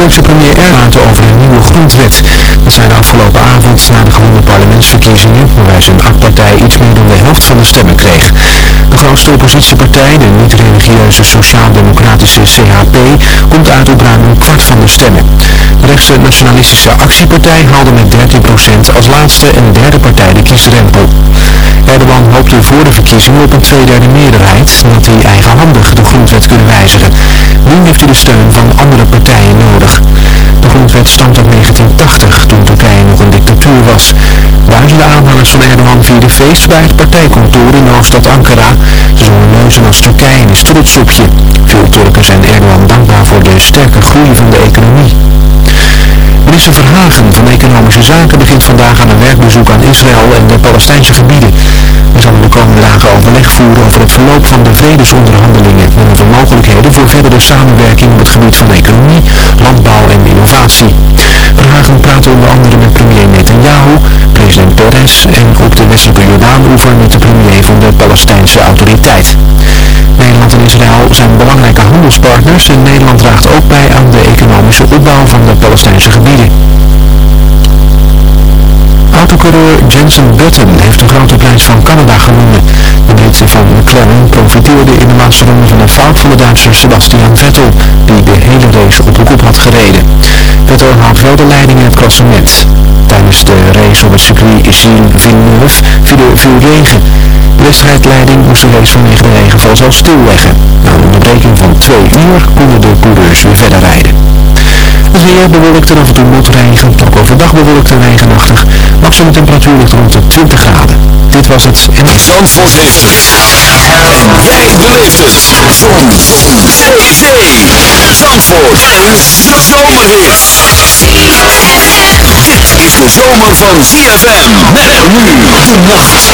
Turkse premier Erdogan over een nieuwe grondwet. Zei de afgelopen avond na de gewonnen parlementsverkiezingen, waarbij zijn AK-partij iets meer dan de helft van de stemmen kreeg. De grootste oppositiepartij, de niet-religieuze sociaal-democratische CHP, komt uit op ruim een kwart van de stemmen. De rechtse nationalistische actiepartij haalde met 13% als laatste en derde partij de kiesdrempel. Erdogan hoopte voor de verkiezingen op een tweederde meerderheid, zodat hij eigenhandig de grondwet kunnen wijzigen. Nu heeft hij de steun van andere partijen nodig. De grondwet stamt uit 1980, toen Turkije nog een dictatuur was. Duizenden aanhangers van Erdogan vierden feest bij het partijkantoor in de hoofdstad Ankara. Ze zongen neuzen als Turkije is sopje. Veel Turken zijn Erdogan dankbaar voor de sterke groei van de economie. Minister Verhagen van Economische Zaken begint vandaag aan een werkbezoek aan Israël en de Palestijnse gebieden. We zullen de komende dagen overleg voeren over het verloop van de vredesonderhandelingen en over mogelijkheden voor verdere samenwerking op het gebied van economie, landbouw en innovatie. Verhagen praat onder andere met premier Netanyahu, president Peres en op de westelijke Jordaan-oever met de premier van de Palestijnse autoriteit. Nederland en Israël zijn belangrijke handelspartners en Nederland draagt ook bij aan de economische opbouw van de Palestijnse gebieden. Autocoureur Jensen Button heeft de grote prijs van Canada gewonnen. De Britse van McLaren profiteerde in de laatste ronde van een fout van de Duitser Sebastian Vettel, die de hele race op de kop had gereden. Vettel houdt wel de leiding in het klassement. Tijdens de race op het circuit Gilles Villeneuve viel veel regen. De wedstrijdleiding moest de race vanwege de regenval zelfs stilleggen. Na een onderbreking van twee uur konden de coureurs weer verder rijden. Het weer bewolkt en af en toe motregen, ook overdag bewolkt en regenachtig. Maximum temperatuur ligt rond de 20 graden. Dit was het en... Zandvoort heeft het. En jij beleeft het. Zon. Zee. Zandvoort. Een zomerhit. Dit is de zomer van ZFM. Met nu de nacht.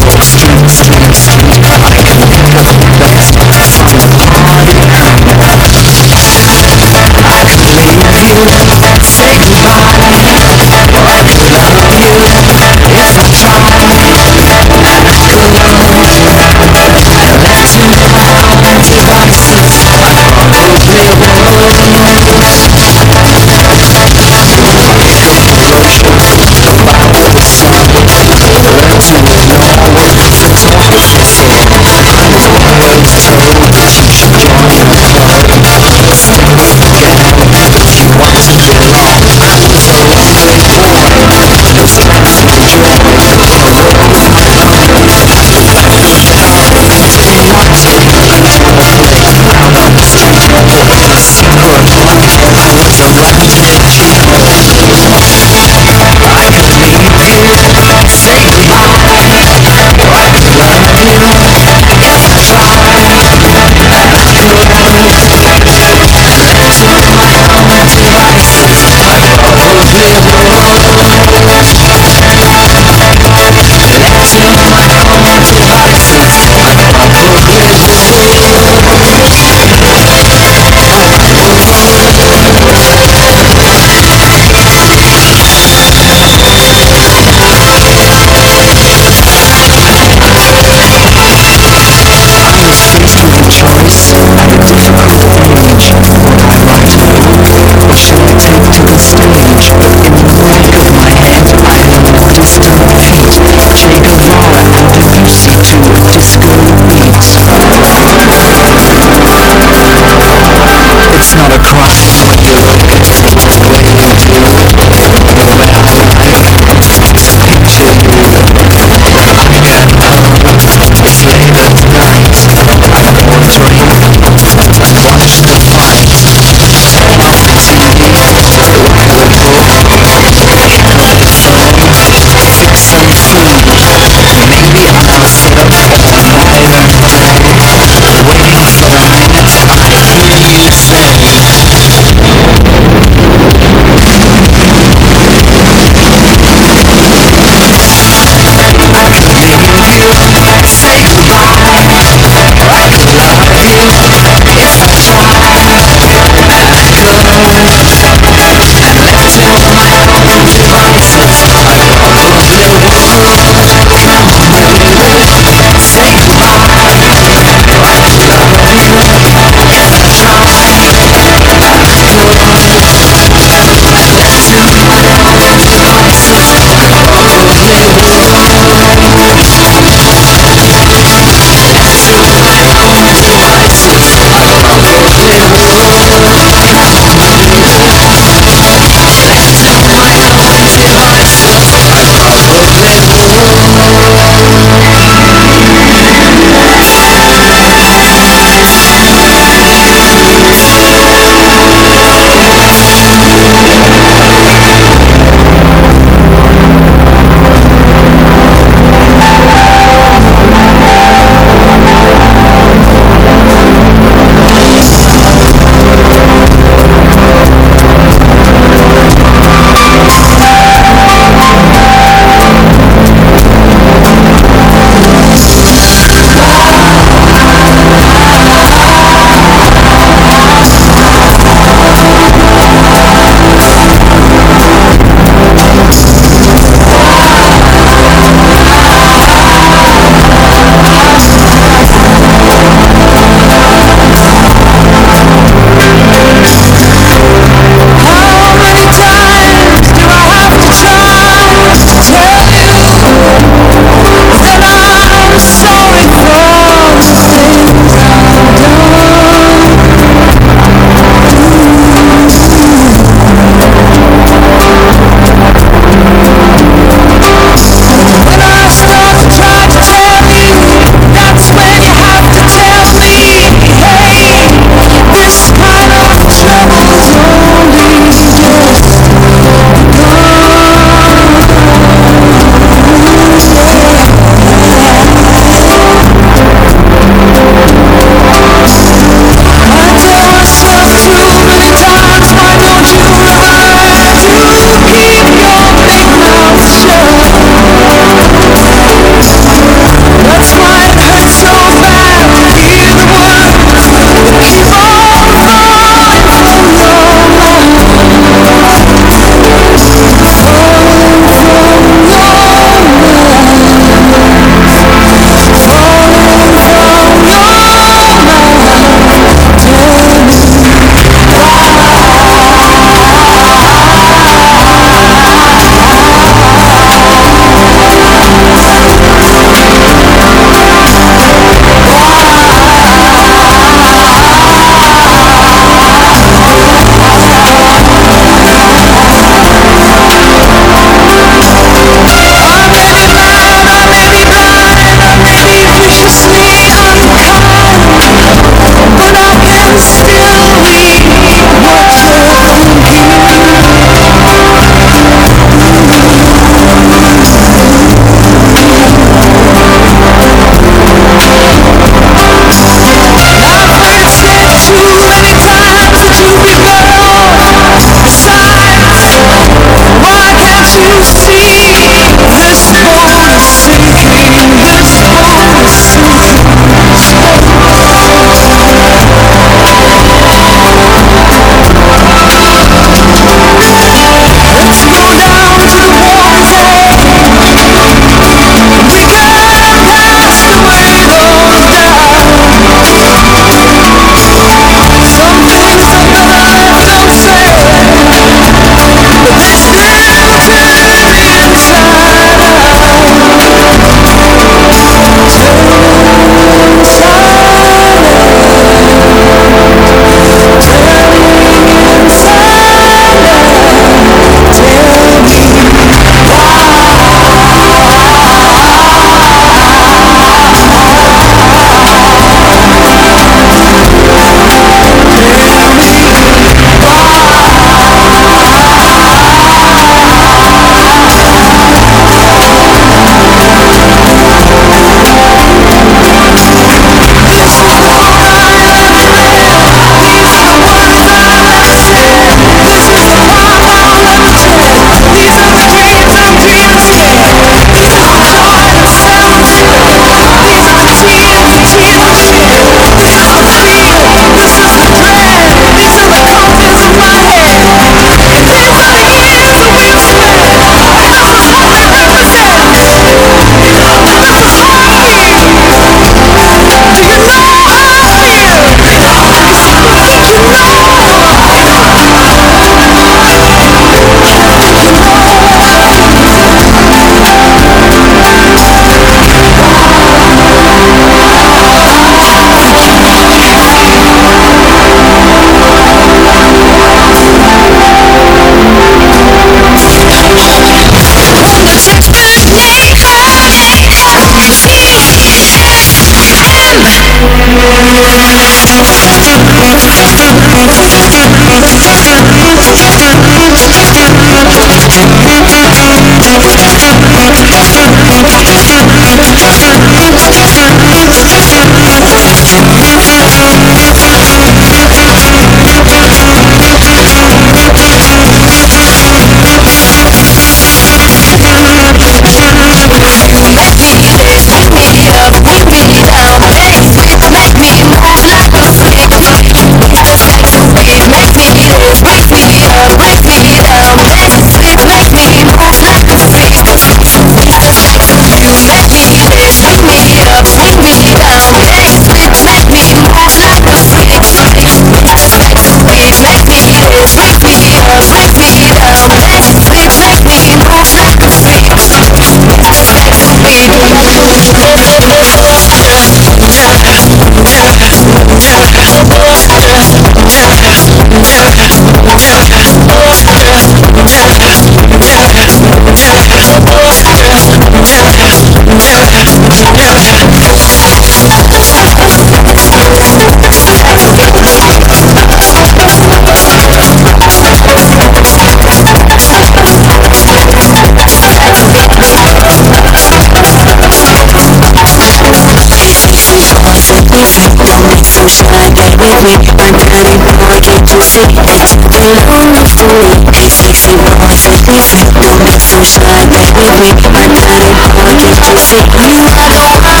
With me My daddy boy, can't you. see that you belong next to me sexy boy, say this Don't be so shy, get with me My daddy boy, can't you see You are the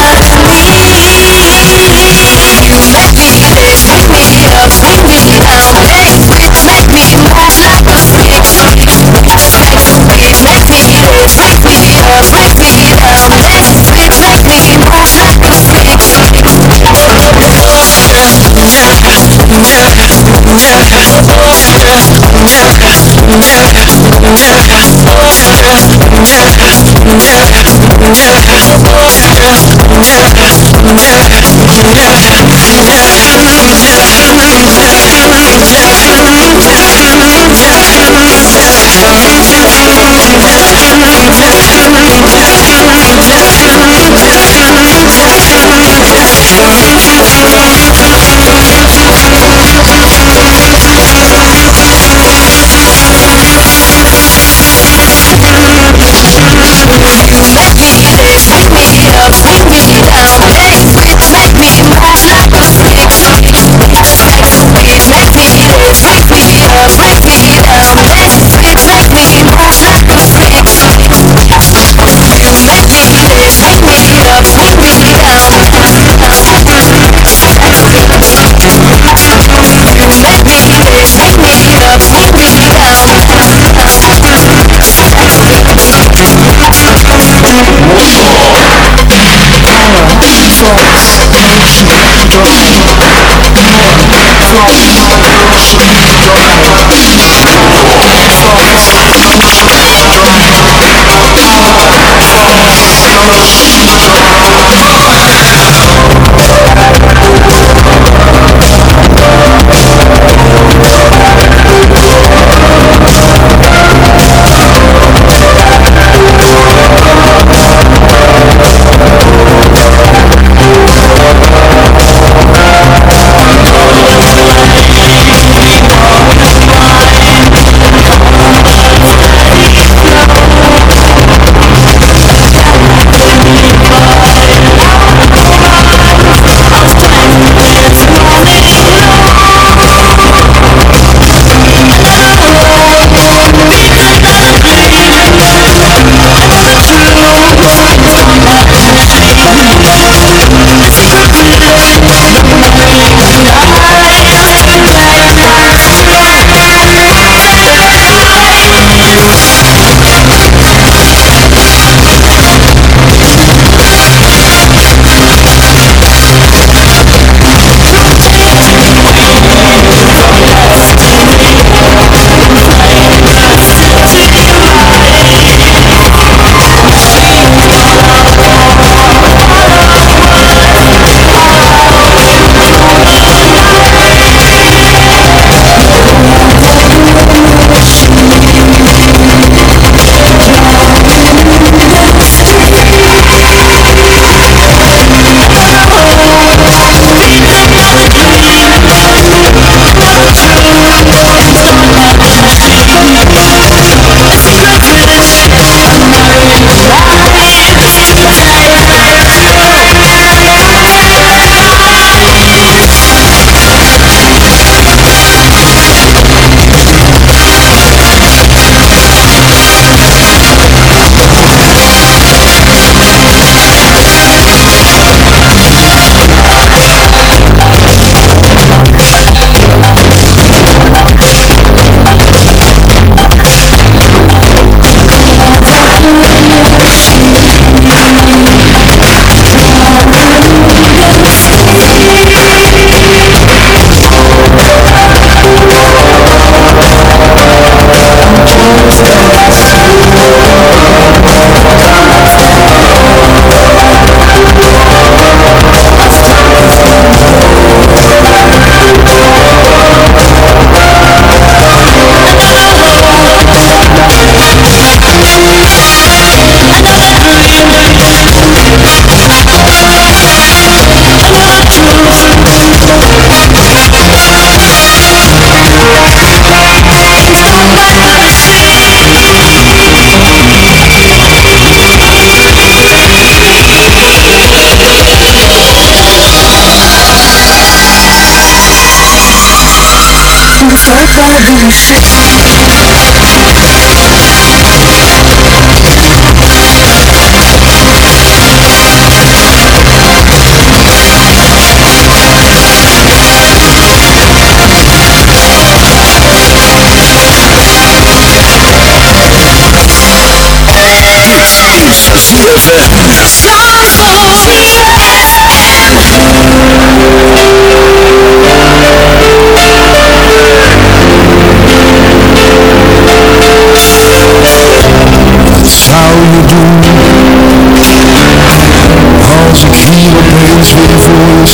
America, America, America, America,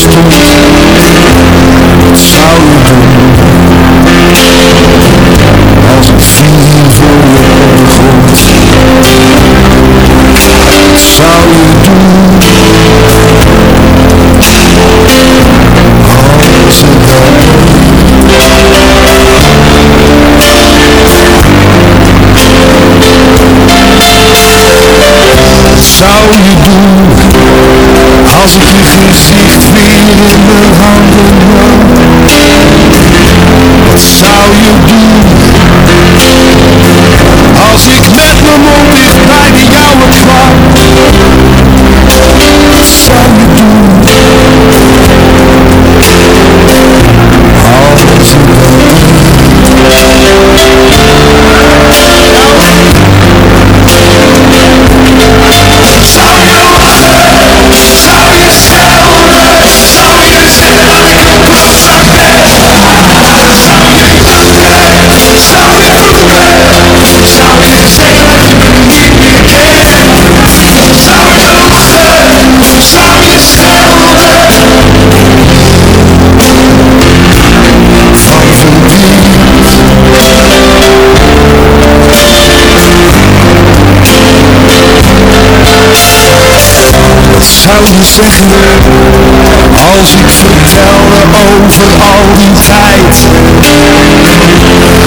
to me. zouden zeggen Als ik vertelde over al die tijd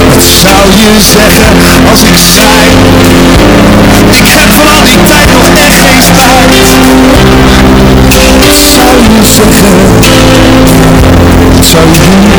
Wat zou je zeggen als ik zei Ik heb van al die tijd nog echt geen spijt. Wat zou je zeggen Zou je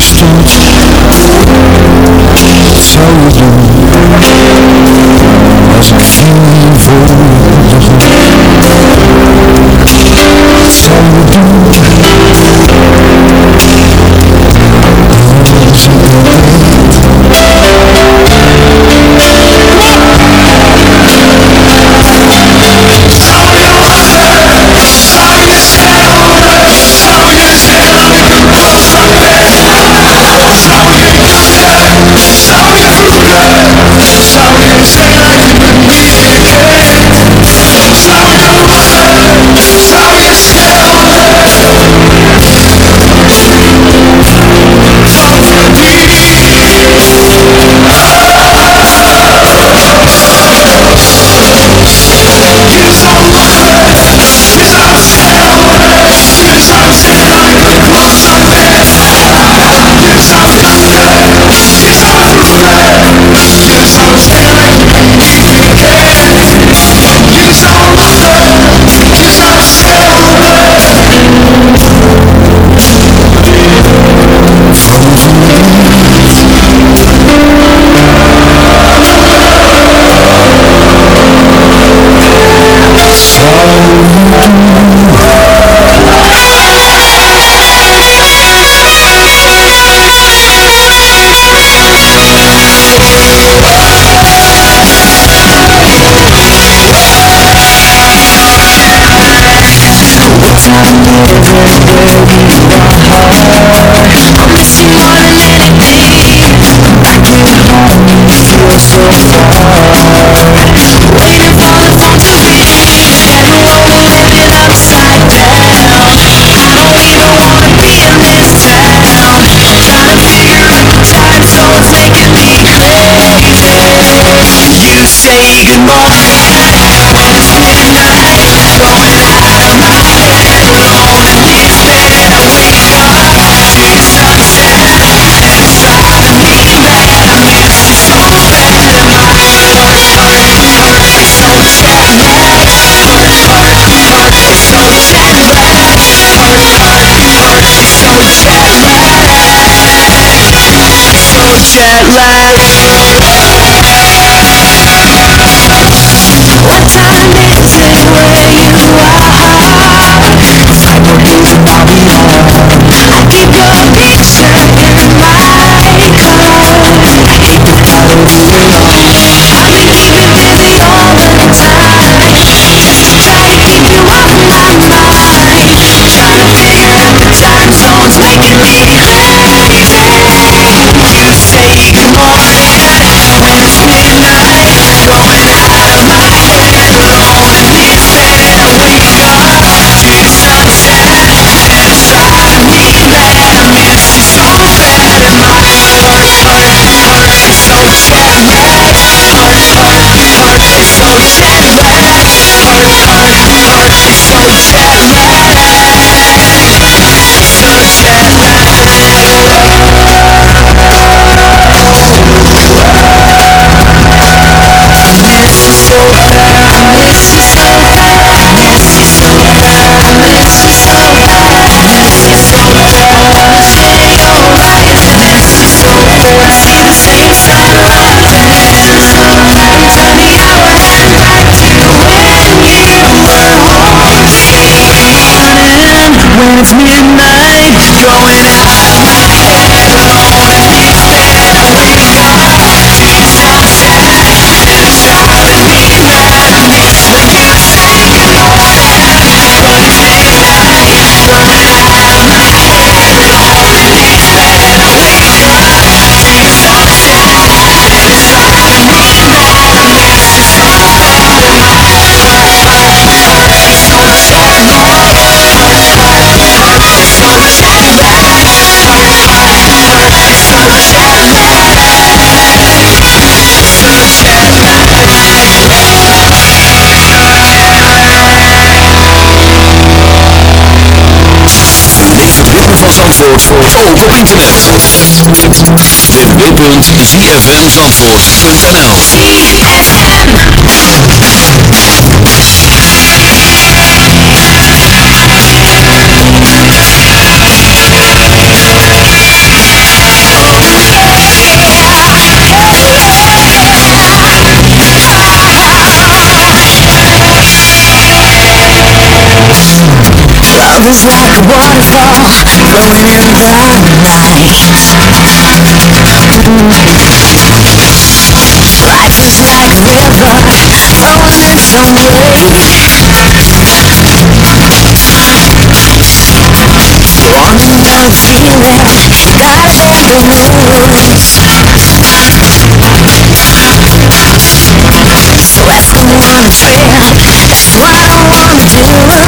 Stond. Zou je doen als ik ging voor jet lag it's midnight. Zandvoort voor ook op internet. www.zfmzandvoort.nl is like a waterfall flowing in the night Life is like a river Flowing in some way You want another feeling? You gotta Guys the rules. So that's the one affair That's what I wanna do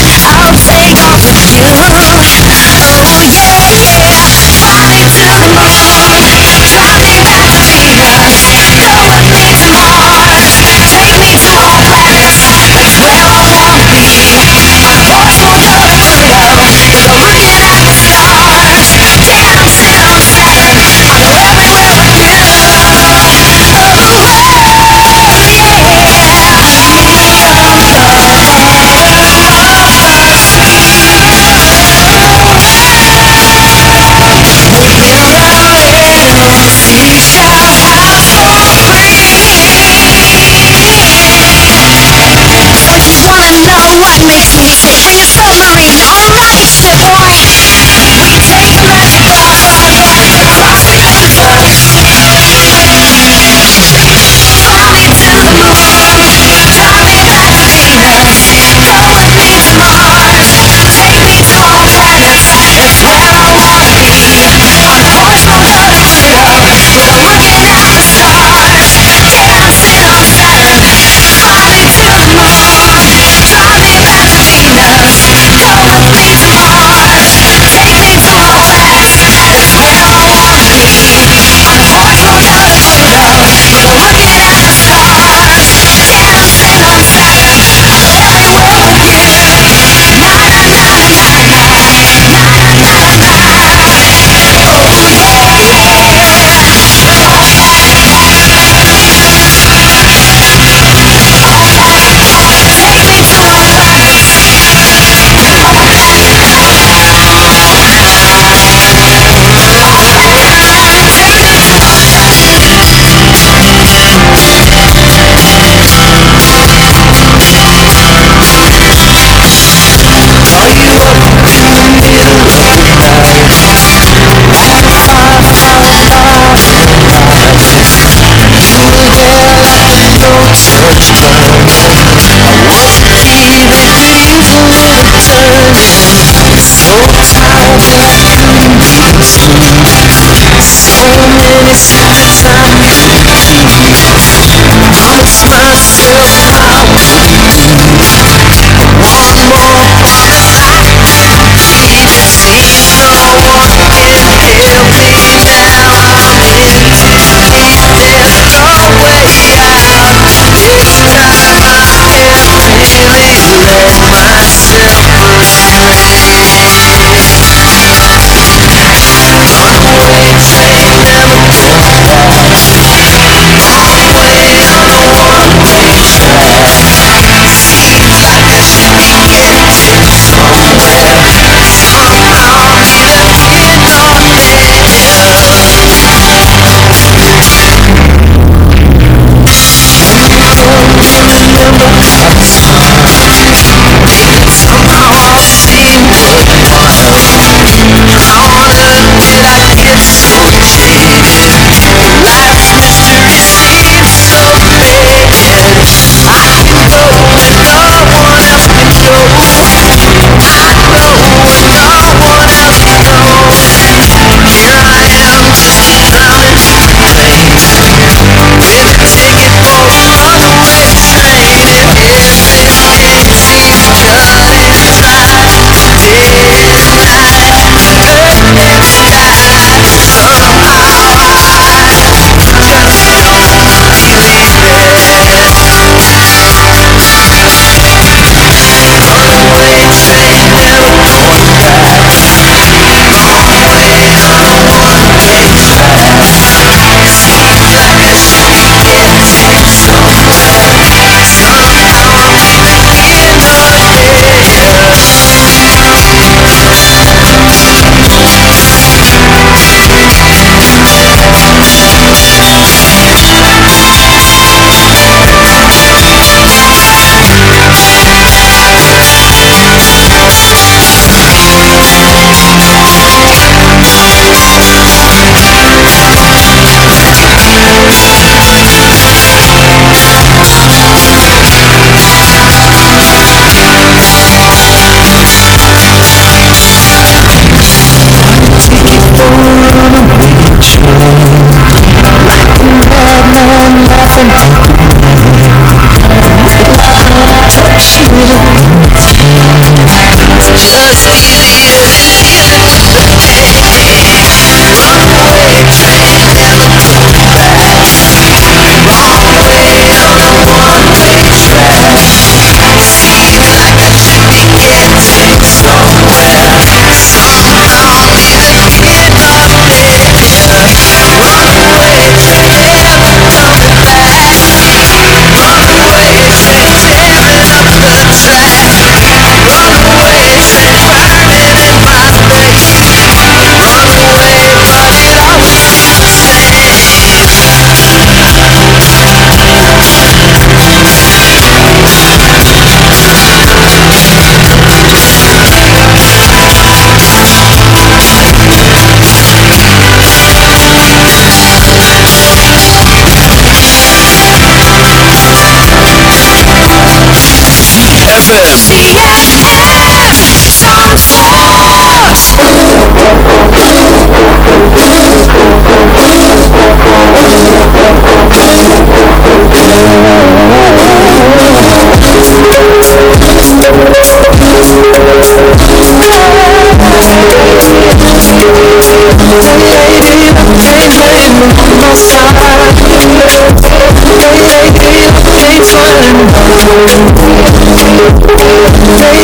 Hey,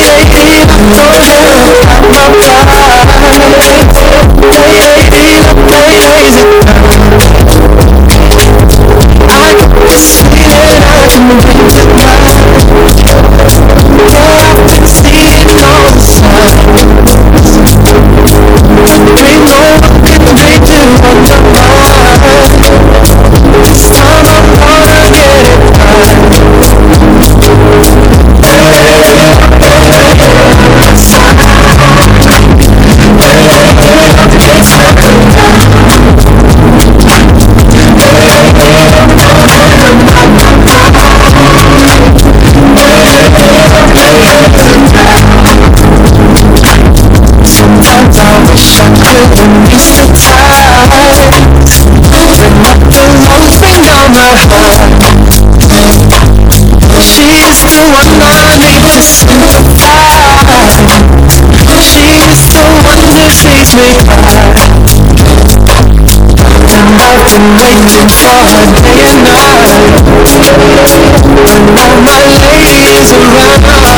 hey, hey, waiting for her day and night. And all my ladies around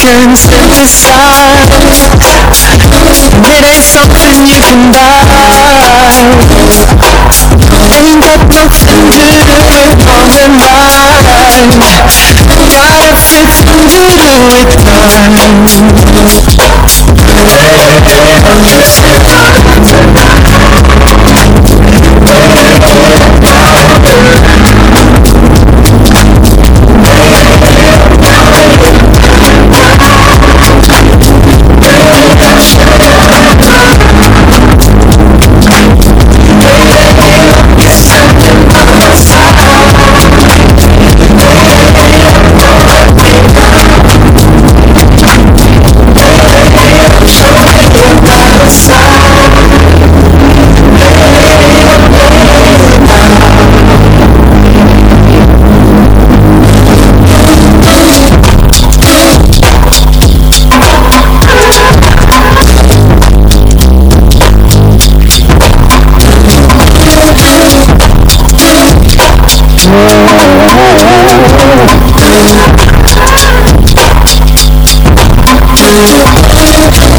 can And it ain't something you can buy. Ain't got nothing to do with wrong and right Got everything to do with time you.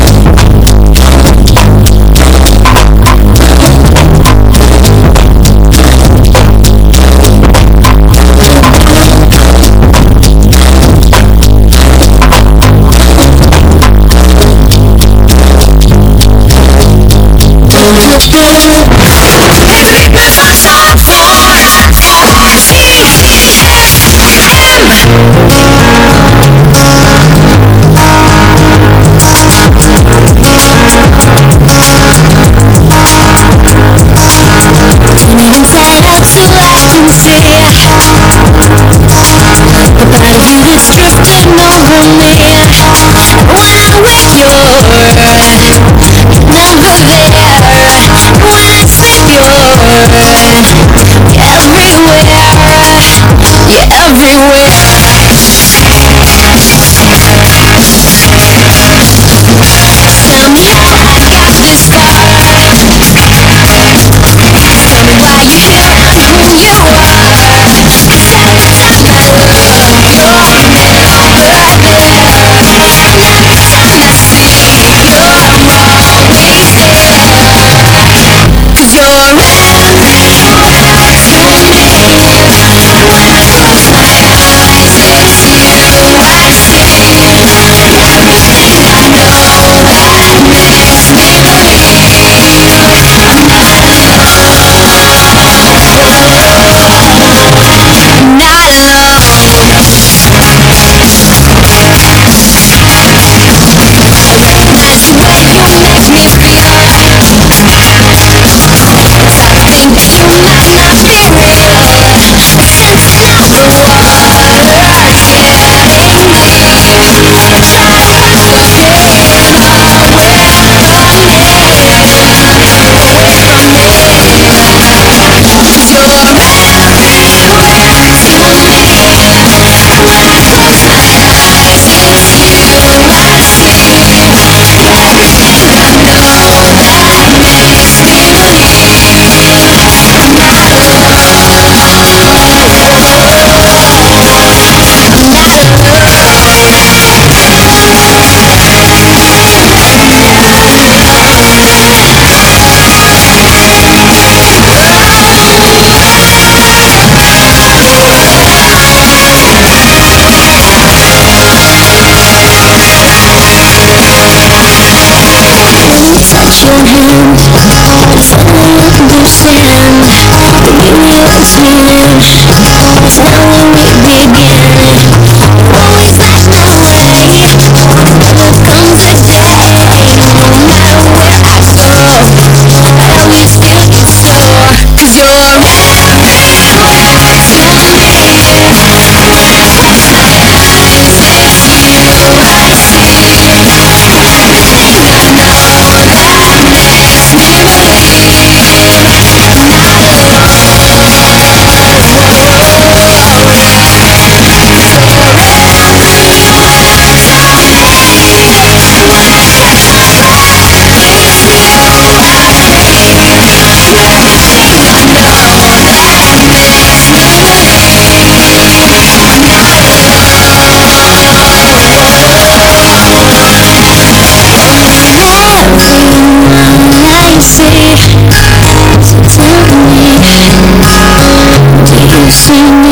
Do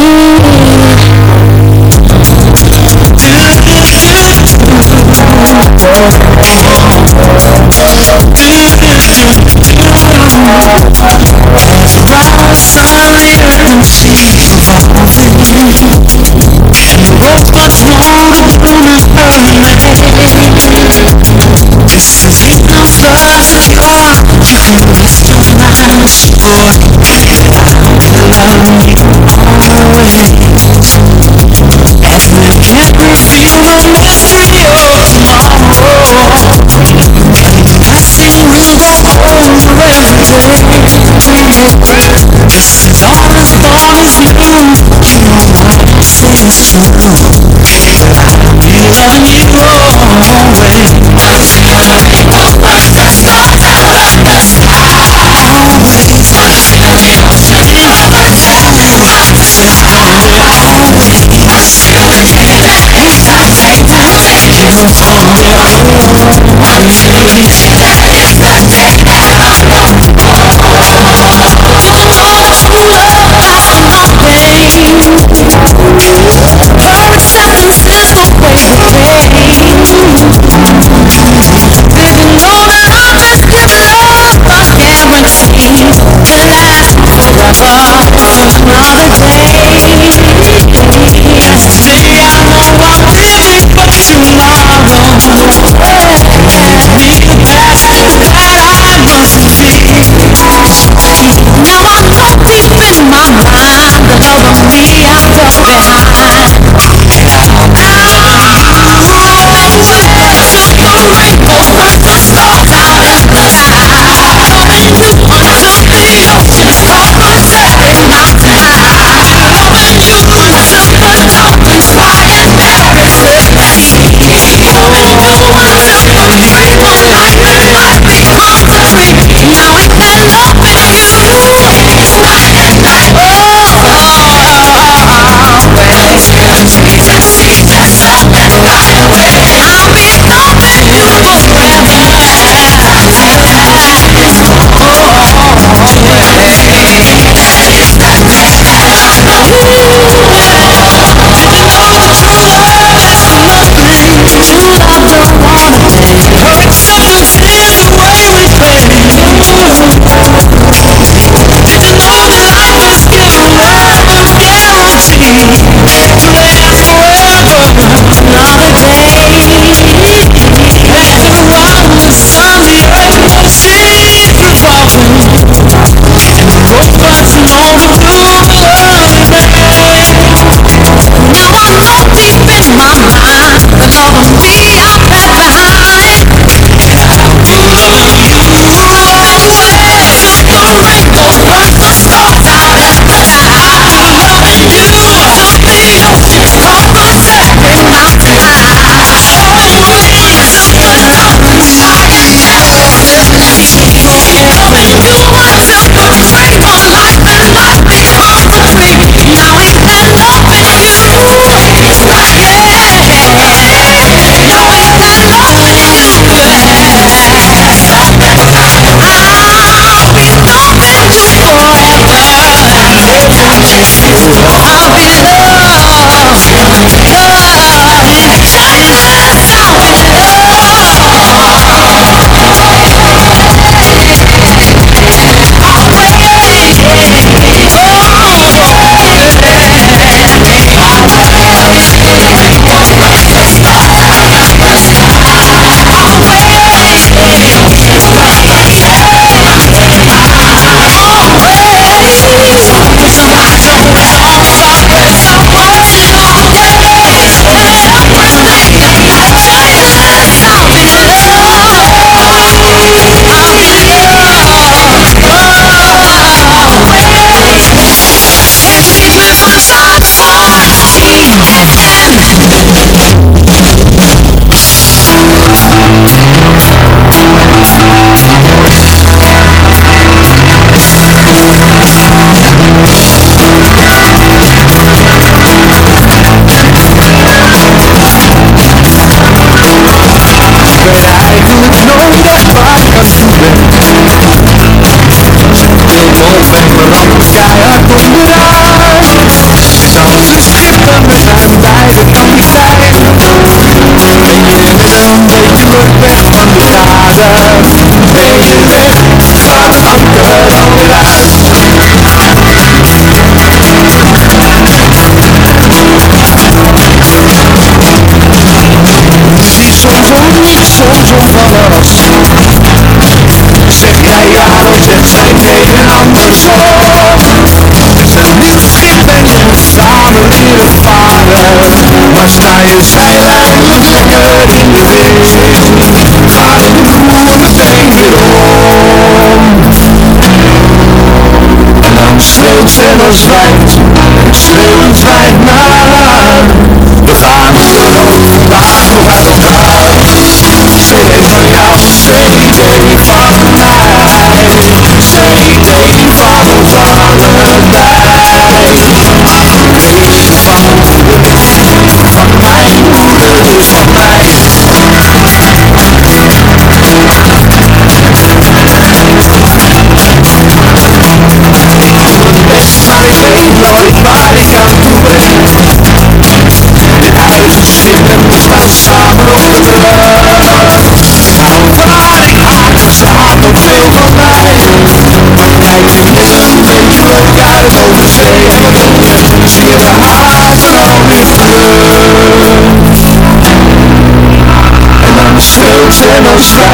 en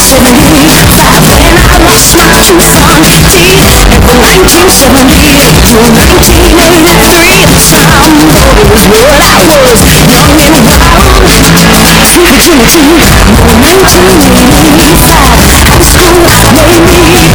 70 When I lost my two front teeth in 1970 through 1989 Some was what I was, young and wild Moving to the south, high school made me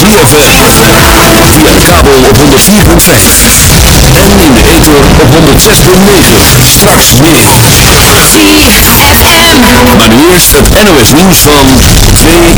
ZFM. Via de kabel op 104.5. En in de ether op 106.9. Straks meer. ZFM. Maar nu eerst het NOS nieuws van 2